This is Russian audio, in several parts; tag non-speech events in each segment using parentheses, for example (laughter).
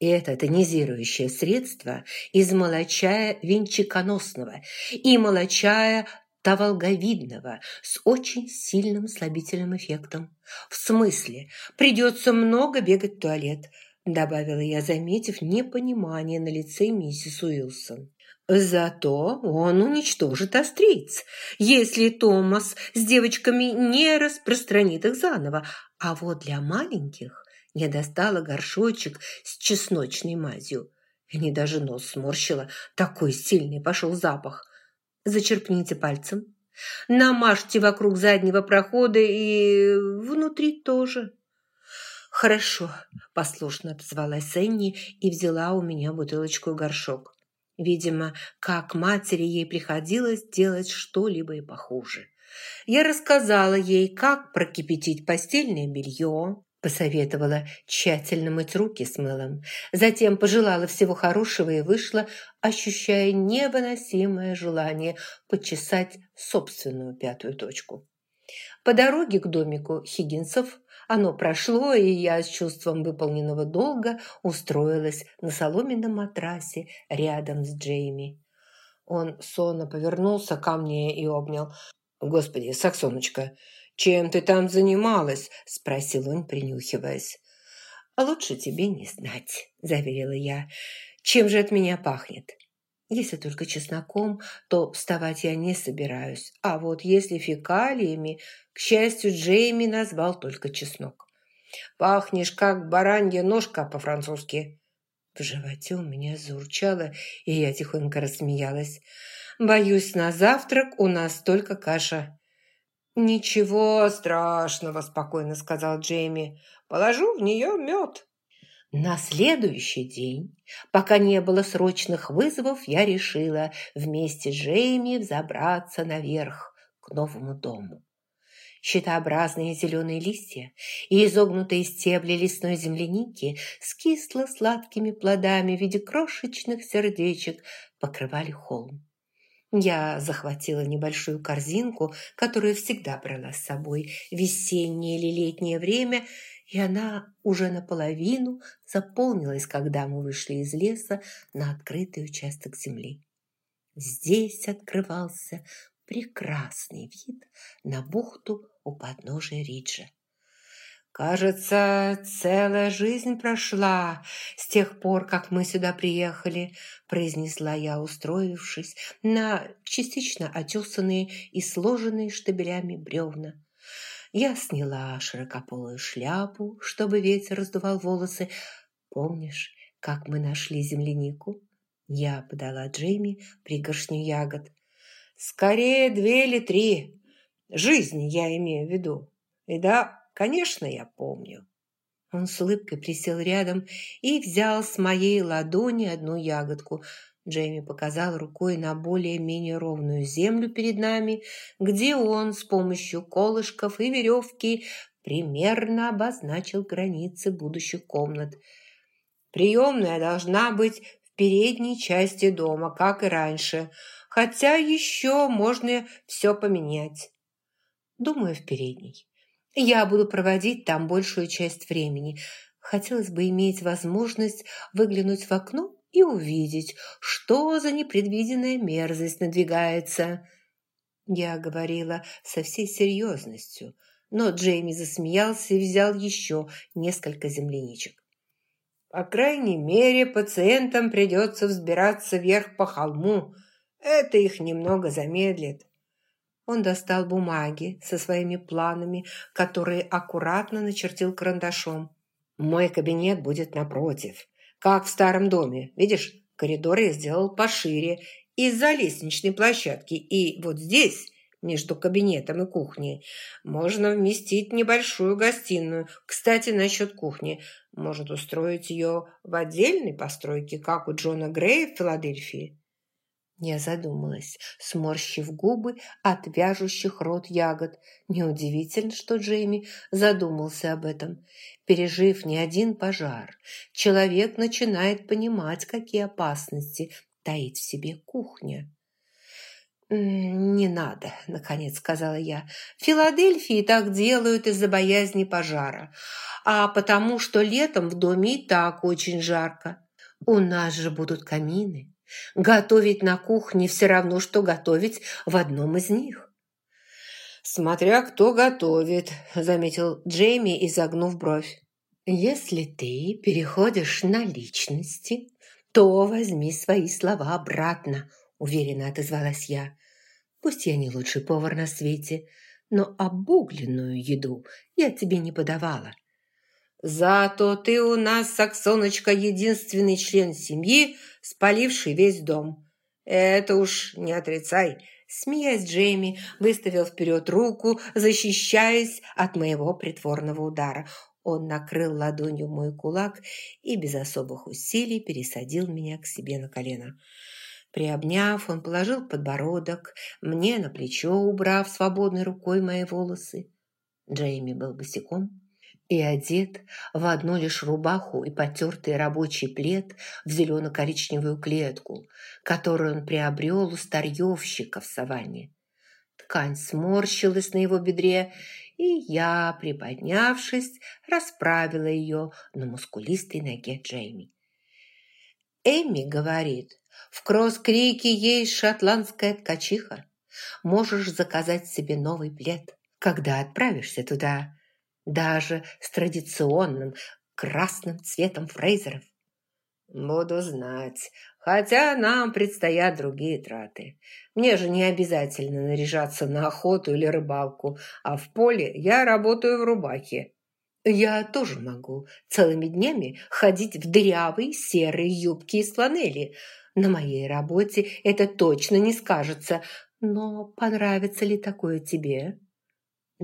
И это тонизирующее средство из молочая венчиконосного и молочая таволговидного с очень сильным слабительным эффектом. В смысле, придется много бегать в туалет, добавила я, заметив непонимание на лице миссис Уилсон. Зато он уничтожит австриец, если Томас с девочками не распространит их заново. А вот для маленьких я достала горшочек с чесночной мазью. И даже нос сморщила, такой сильный пошел запах. Зачерпните пальцем, намажьте вокруг заднего прохода и внутри тоже. «Хорошо», – послушно отозвалась Энни и взяла у меня бутылочку и горшок. Видимо, как матери ей приходилось делать что-либо и похуже. Я рассказала ей, как прокипятить постельное белье, посоветовала тщательно мыть руки с мылом, затем пожелала всего хорошего и вышла, ощущая невыносимое желание почесать собственную пятую точку. По дороге к домику Хиггинсов оно прошло, и я с чувством выполненного долга устроилась на соломенном матрасе рядом с Джейми. Он сонно повернулся ко мне и обнял. «Господи, Саксоночка, чем ты там занималась?» – спросил он, принюхиваясь. «Лучше тебе не знать», – заверила я. «Чем же от меня пахнет?» Если только чесноком, то вставать я не собираюсь. А вот если фекалиями, к счастью, Джейми назвал только чеснок. «Пахнешь, как баранья ножка по-французски». В животе у меня заурчало, и я тихонько рассмеялась. «Боюсь, на завтрак у нас только каша». «Ничего страшного», – спокойно сказал Джейми. «Положу в нее мед». На следующий день, пока не было срочных вызовов, я решила вместе с Джейми взобраться наверх к новому дому. Щитообразные зеленые листья и изогнутые стебли лесной земляники с кисло-сладкими плодами в виде крошечных сердечек покрывали холм. Я захватила небольшую корзинку, которую всегда брала с собой весеннее или летнее время – и она уже наполовину заполнилась, когда мы вышли из леса на открытый участок земли. Здесь открывался прекрасный вид на бухту у подножия Риджа. «Кажется, целая жизнь прошла с тех пор, как мы сюда приехали», произнесла я, устроившись на частично отесанные и сложенные штабелями бревна. Я сняла широкополую шляпу, чтобы ветер раздувал волосы. Помнишь, как мы нашли землянику? Я подала Джейми пригоршню ягод. Скорее две или три. Жизни я имею в виду. И да, конечно, я помню. Он с улыбкой присел рядом и взял с моей ладони одну ягодку – Джейми показал рукой на более-менее ровную землю перед нами, где он с помощью колышков и веревки примерно обозначил границы будущих комнат. Приемная должна быть в передней части дома, как и раньше, хотя еще можно все поменять. Думаю, в передней. Я буду проводить там большую часть времени. Хотелось бы иметь возможность выглянуть в окно и увидеть, что за непредвиденная мерзость надвигается. Я говорила со всей серьезностью, но Джейми засмеялся и взял еще несколько земляничек. По крайней мере, пациентам придется взбираться вверх по холму. Это их немного замедлит. Он достал бумаги со своими планами, которые аккуратно начертил карандашом. «Мой кабинет будет напротив. Как в старом доме. Видишь, коридор я сделал пошире из-за лестничной площадки. И вот здесь, между кабинетом и кухней, можно вместить небольшую гостиную. Кстати, насчет кухни. Может устроить ее в отдельной постройке, как у Джона Грея в Филадельфии? Я задумалась, сморщив губы от вяжущих рот ягод. Неудивительно, что Джейми задумался об этом. Пережив не один пожар, человек начинает понимать, какие опасности таит в себе кухня. «Не надо», — наконец сказала я. «В Филадельфии так делают из-за боязни пожара, а потому что летом в доме и так очень жарко. У нас же будут камины. Готовить на кухне все равно, что готовить в одном из них». «Смотря кто готовит», — заметил Джейми, изогнув бровь. «Если ты переходишь на личности, то возьми свои слова обратно», – уверенно отозвалась я. «Пусть я не лучший повар на свете, но обугленную еду я тебе не подавала». «Зато ты у нас, Саксоночка, единственный член семьи, спаливший весь дом. Это уж не отрицай». Смеясь, Джейми выставил вперед руку, защищаясь от моего притворного удара. Он накрыл ладонью мой кулак и без особых усилий пересадил меня к себе на колено. Приобняв, он положил подбородок мне на плечо, убрав свободной рукой мои волосы. Джейми был босиком и одет в одну лишь рубаху и потертый рабочий плед в зелено-коричневую клетку, которую он приобрел у старьевщика в саванне. Ткань сморщилась на его бедре, и я, приподнявшись, расправила ее на мускулистой ноге Джейми. Эми говорит, в Кросс-Крике есть шотландская ткачиха. Можешь заказать себе новый плед, когда отправишься туда, даже с традиционным красным цветом фрейзеров. Буду знать, хотя нам предстоят другие траты. Мне же не обязательно наряжаться на охоту или рыбалку, а в поле я работаю в рубахе. Я тоже могу целыми днями ходить в дырявые серые юбки из фланели. На моей работе это точно не скажется. Но понравится ли такое тебе?»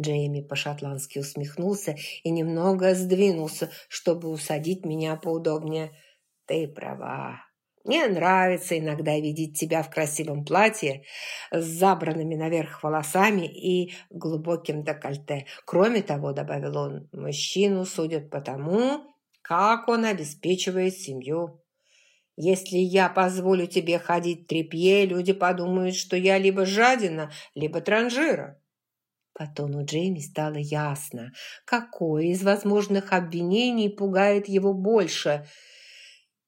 Джейми по-шотландски усмехнулся и немного сдвинулся, чтобы усадить меня поудобнее. «Ты права. Мне нравится иногда видеть тебя в красивом платье с забранными наверх волосами и глубоким декольте. Кроме того, добавил он, мужчину судят по тому, как он обеспечивает семью. Если я позволю тебе ходить в тряпье, люди подумают, что я либо жадина, либо транжира. По тону Джейми стало ясно, какое из возможных обвинений пугает его больше –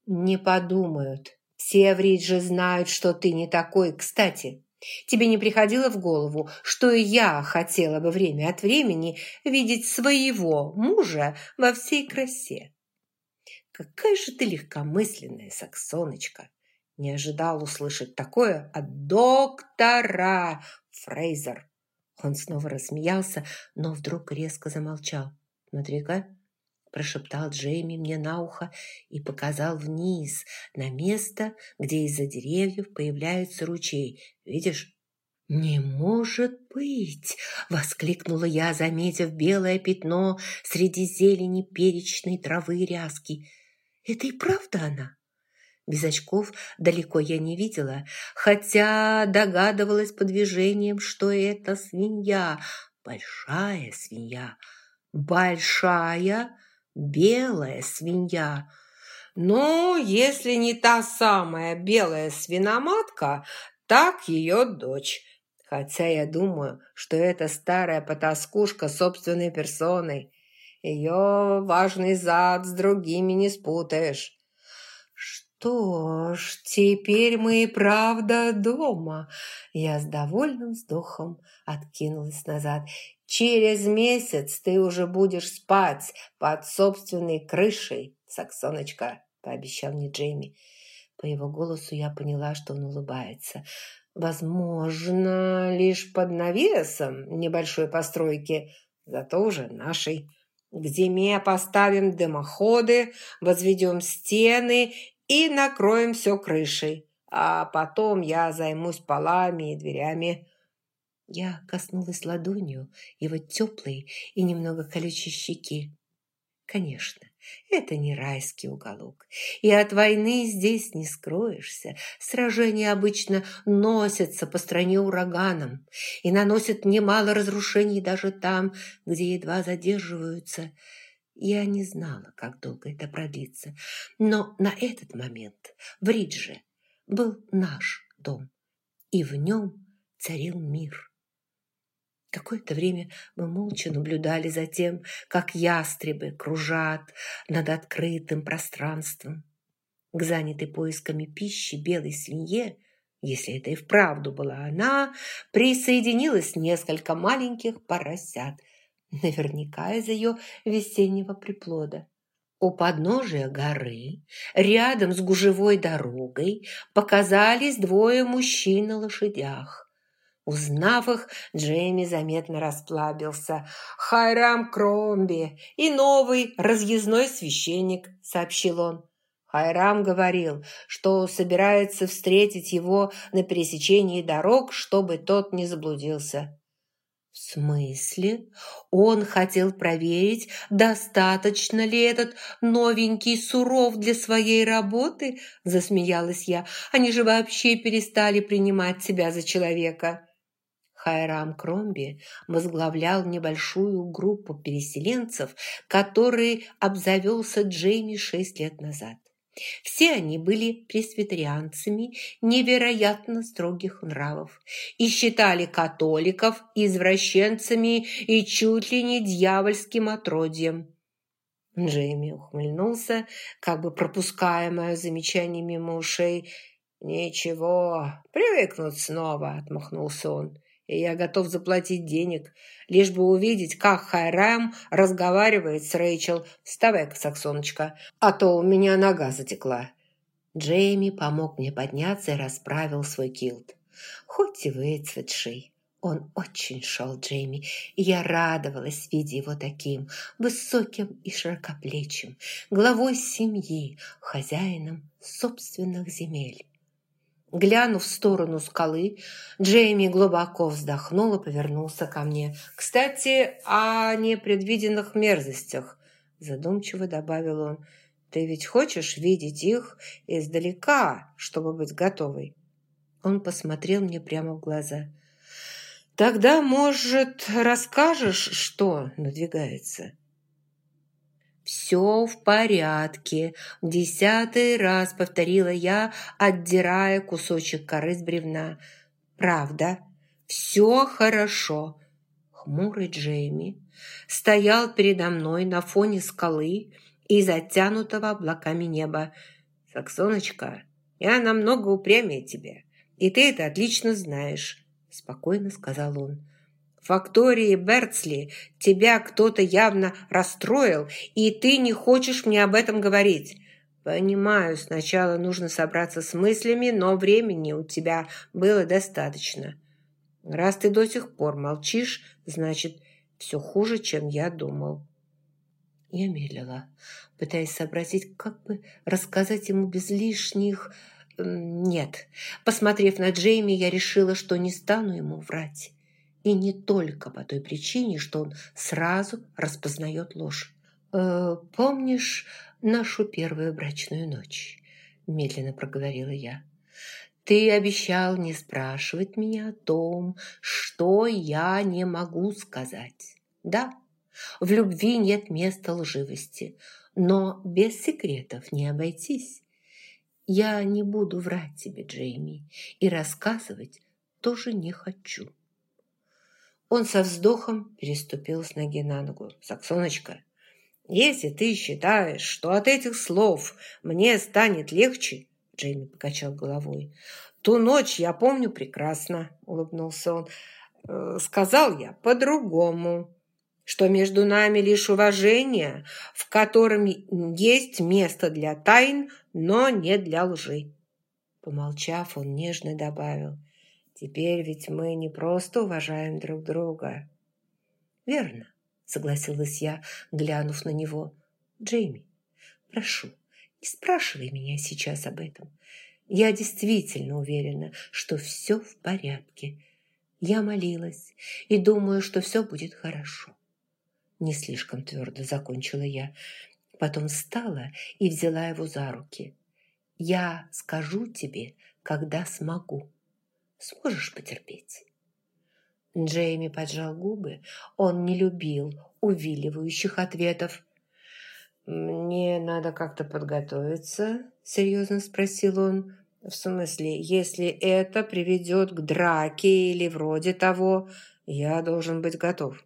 «Не подумают. Все в Ридже знают, что ты не такой. Кстати, тебе не приходило в голову, что и я хотела бы время от времени видеть своего мужа во всей красе?» «Какая же ты легкомысленная, Саксоночка!» Не ожидал услышать такое от доктора Фрейзер. Он снова рассмеялся, но вдруг резко замолчал. «Смотри-ка, прошептал Джейми мне на ухо и показал вниз, на место, где из-за деревьев появляется ручей. «Видишь?» «Не может быть!» – воскликнула я, заметив белое пятно среди зелени перечной травы и ряски. «Это и правда она?» Без очков далеко я не видела, хотя догадывалась по движениям, что это свинья, большая свинья, большая белая свинья. Но если не та самая белая свиноматка, так ее дочь. Хотя я думаю, что это старая потаскушка собственной персоной. Ее важный зад с другими не спутаешь. Что ж, теперь мы и правда дома. Я с довольным вздохом откинулась назад. Через месяц ты уже будешь спать под собственной крышей, Саксоночка, пообещал мне Джейми. По его голосу я поняла, что он улыбается. Возможно, лишь под навесом небольшой постройки, зато уже нашей. К зиме поставим дымоходы, возведем стены и накроем все крышей. А потом я займусь полами и дверями. Я коснулась ладонью его теплой и немного колючей щеки. Конечно, это не райский уголок, и от войны здесь не скроешься. Сражения обычно носятся по стране ураганом и наносят немало разрушений даже там, где едва задерживаются. Я не знала, как долго это продлится, но на этот момент в Ридже был наш дом, и в нем царил мир. Какое-то время мы молча наблюдали за тем, как ястребы кружат над открытым пространством. К занятой поисками пищи белой свинье, если это и вправду была она, присоединилось несколько маленьких поросят, наверняка из ее весеннего приплода. У подножия горы, рядом с гужевой дорогой, показались двое мужчин на лошадях. Узнав их, Джейми заметно расплабился. «Хайрам Кромби и новый разъездной священник», — сообщил он. Хайрам говорил, что собирается встретить его на пересечении дорог, чтобы тот не заблудился. В смысле? Он хотел проверить, достаточно ли этот новенький суров для своей работы? Засмеялась я. Они же вообще перестали принимать себя за человека. Хайрам Кромби возглавлял небольшую группу переселенцев, который обзавелся Джейми шесть лет назад. Все они были пресвитерианцами невероятно строгих нравов и считали католиков извращенцами и чуть ли не дьявольским отродьем. Джейми ухмыльнулся, как бы пропуская мое замечание мимо ушей. «Ничего, привыкнут снова», — отмахнулся он и я готов заплатить денег, лишь бы увидеть, как Хайрам разговаривает с Рэйчел. Вставай-ка, Саксоночка, а то у меня нога затекла». Джейми помог мне подняться и расправил свой килт. Хоть и выцветший, он очень шел Джейми, и я радовалась, видя его таким, высоким и широкоплечим, главой семьи, хозяином собственных земель. Глянув в сторону скалы, Джейми глубоко вздохнул и повернулся ко мне. «Кстати, о непредвиденных мерзостях», – задумчиво добавил он. «Ты ведь хочешь видеть их издалека, чтобы быть готовой?» Он посмотрел мне прямо в глаза. «Тогда, может, расскажешь, что надвигается?» «Все в порядке», – десятый раз повторила я, отдирая кусочек коры с бревна. «Правда, все хорошо». Хмурый Джейми стоял передо мной на фоне скалы и затянутого облаками неба. «Саксоночка, я намного упрямее тебя, и ты это отлично знаешь», – спокойно сказал он фактории Берцли тебя кто-то явно расстроил, и ты не хочешь мне об этом говорить. Понимаю, сначала нужно собраться с мыслями, но времени у тебя было достаточно. Раз ты до сих пор молчишь, значит, все хуже, чем я думал. Я медлила, пытаясь сообразить, как бы рассказать ему без лишних... Нет. Посмотрев на Джейми, я решила, что не стану ему врать. И не только по той причине, что он сразу распознает ложь. «Э, «Помнишь нашу первую брачную ночь?» – медленно проговорила я. «Ты обещал не спрашивать меня о том, что я не могу сказать. Да, в любви нет места лживости, но без секретов не обойтись. Я не буду врать тебе, Джейми, и рассказывать тоже не хочу». Он со вздохом переступил с ноги на ногу. «Саксоночка, если ты считаешь, что от этих слов мне станет легче, Джейми покачал головой. «Ту ночь я помню прекрасно», — улыбнулся он. «Э, «Сказал я по-другому, что между нами лишь уважение, в котором есть место для тайн, но не для лжи». Помолчав, он нежно добавил — Теперь ведь мы не просто уважаем друг друга. Верно, согласилась я, глянув на него. Джейми, прошу, не спрашивай меня сейчас об этом. Я действительно уверена, что все в порядке. Я молилась и думаю, что все будет хорошо. Не слишком твердо закончила я. Потом встала и взяла его за руки. Я скажу тебе, когда смогу. Сможешь потерпеть?» Джейми поджал губы. Он не любил увиливающих ответов. «Мне надо как-то подготовиться?» – серьезно спросил он. В смысле, если это приведет к драке или вроде того, я должен быть готов.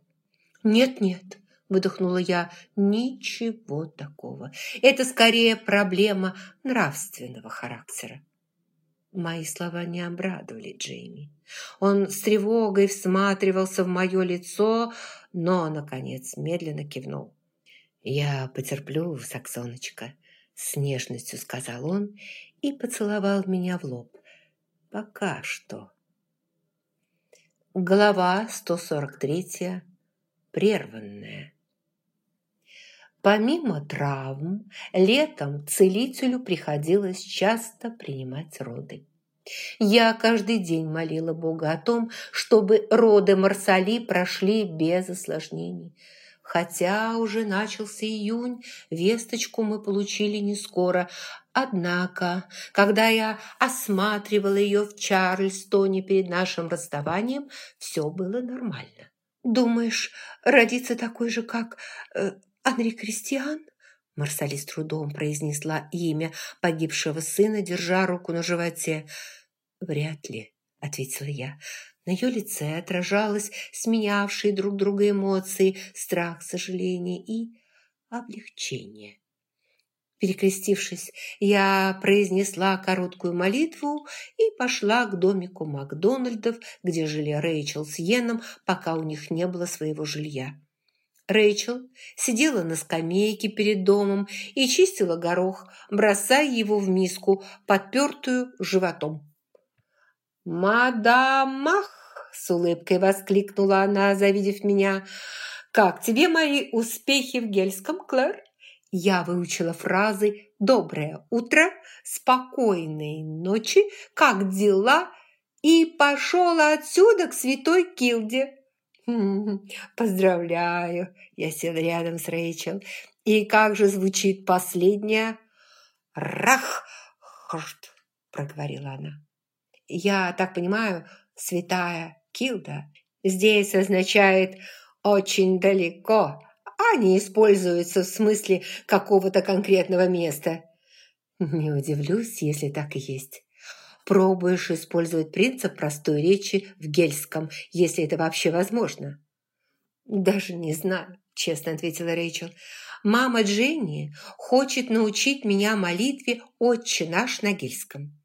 Нет-нет, выдохнула я, ничего такого. Это скорее проблема нравственного характера. Мои слова не обрадовали Джейми. Он с тревогой всматривался в мое лицо, но, наконец, медленно кивнул. «Я потерплю, Саксоночка», — с нежностью сказал он и поцеловал меня в лоб. «Пока что». Глава 143. Прерванная. Помимо травм, летом целителю приходилось часто принимать роды. Я каждый день молила Бога о том, чтобы роды Марсали прошли без осложнений. Хотя уже начался июнь, весточку мы получили не скоро. Однако, когда я осматривала ее в Чарльстоне перед нашим расставанием, все было нормально. «Думаешь, родиться такой же, как э, Анри Кристиан?» Марсали с трудом произнесла имя погибшего сына, держа руку на животе. «Вряд ли», — ответила я. На ее лице отражалось сменявшие друг друга эмоции, страх, сожаление и облегчение. Перекрестившись, я произнесла короткую молитву и пошла к домику Макдональдов, где жили Рэйчел с Йеном, пока у них не было своего жилья. Рэйчел сидела на скамейке перед домом и чистила горох, бросая его в миску, подпертую животом. «Мадамах!» – с улыбкой воскликнула она, завидев меня. «Как тебе мои успехи в гельском, Клэр?» Я выучила фразы «Доброе утро», «Спокойной ночи», «Как дела?» и пошел отсюда к святой Килде. (laughs) «Поздравляю!» Я сел рядом с Рэйчел. «И как же звучит последняя?» «Рах!» – проговорила она. «Я так понимаю, святая Килда здесь означает «очень далеко», а не используется в смысле какого-то конкретного места». «Не удивлюсь, если так и есть» пробуешь использовать принцип простой речи в гельском, если это вообще возможно?» «Даже не знаю», – честно ответила Рэйчел. «Мама Дженни хочет научить меня молитве «Отче наш» на гельском».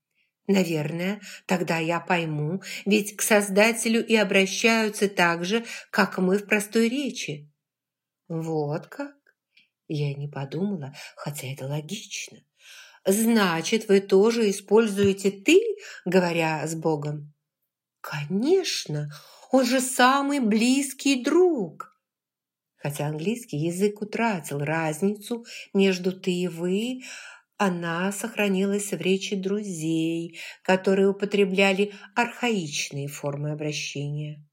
Наверное, тогда я пойму, ведь к Создателю и обращаются так же, как мы в простой речи. Вот как? Я не подумала, хотя это логично. Значит, вы тоже используете «ты», говоря с Богом? Конечно, он же самый близкий друг. Хотя английский язык утратил разницу между «ты» и «вы», она сохранилась в речи друзей, которые употребляли архаичные формы обращения.